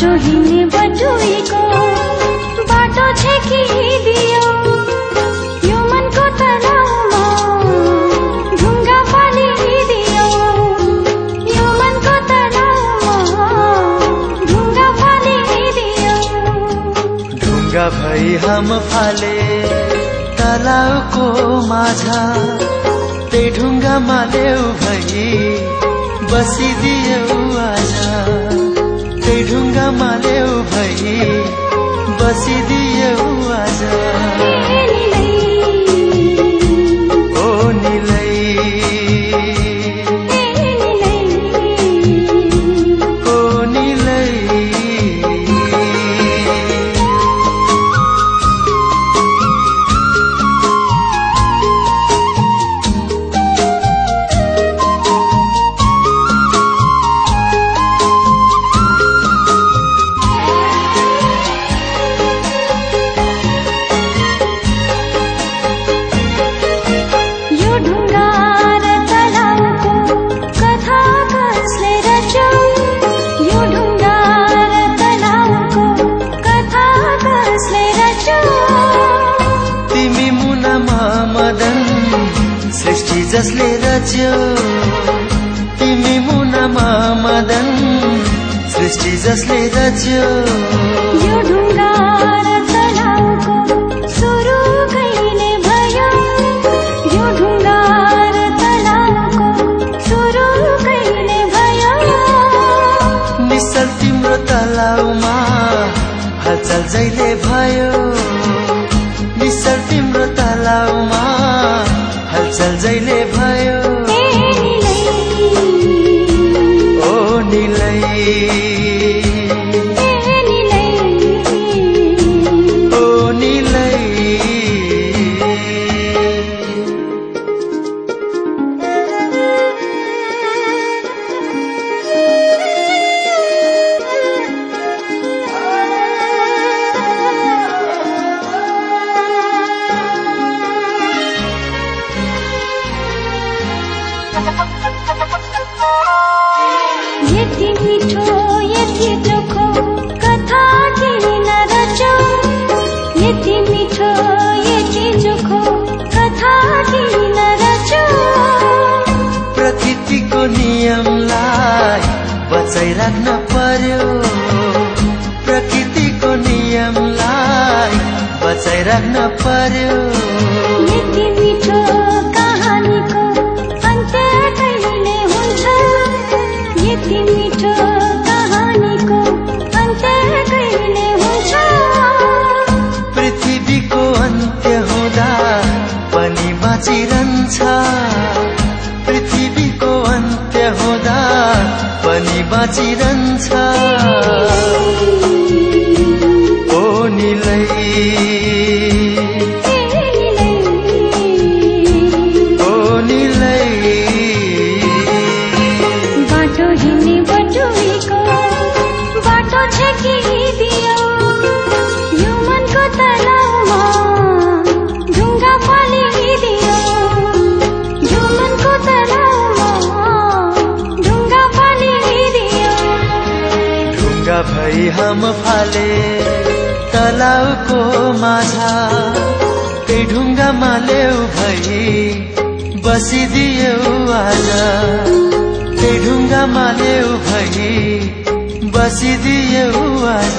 जो बाटो हिँड्ने बटुहीको बाटो छेकिदियो यो मनको तनाउमा ढुङ्गा फालिदियो यो मनको तनाउमा ढुङ्गा फालिदियो ढुङ्गा भई हम फाले तलाउको माझा ते ढुङ्गामा देउ भई बसिदियो आजा। ढुङ्गामा लेउ भई बसिदियौ। जसले रच्यो तिमी मुनामा मदन सृष्टि जसले रच्यो। यो ढुङ्गा र तलाउको सुरु कहिले भयो? यो ढुङ्गा र तलाउको सुरु कहिले भयो? निश्चल तिम्रो तलाउमा हलचल जहिले भयो। राख्न पर्यो। प्रकृतिको नियमलाई बचाइ राख्न पर्यो 我记得。ढुङ्गा भई हम फाले तलाउको माझा। त्यही ढुङ्गामा लेउ भई बसिदियौ आज। त्यही ढुङ्गामा लेउ भई बसिदियौ आज।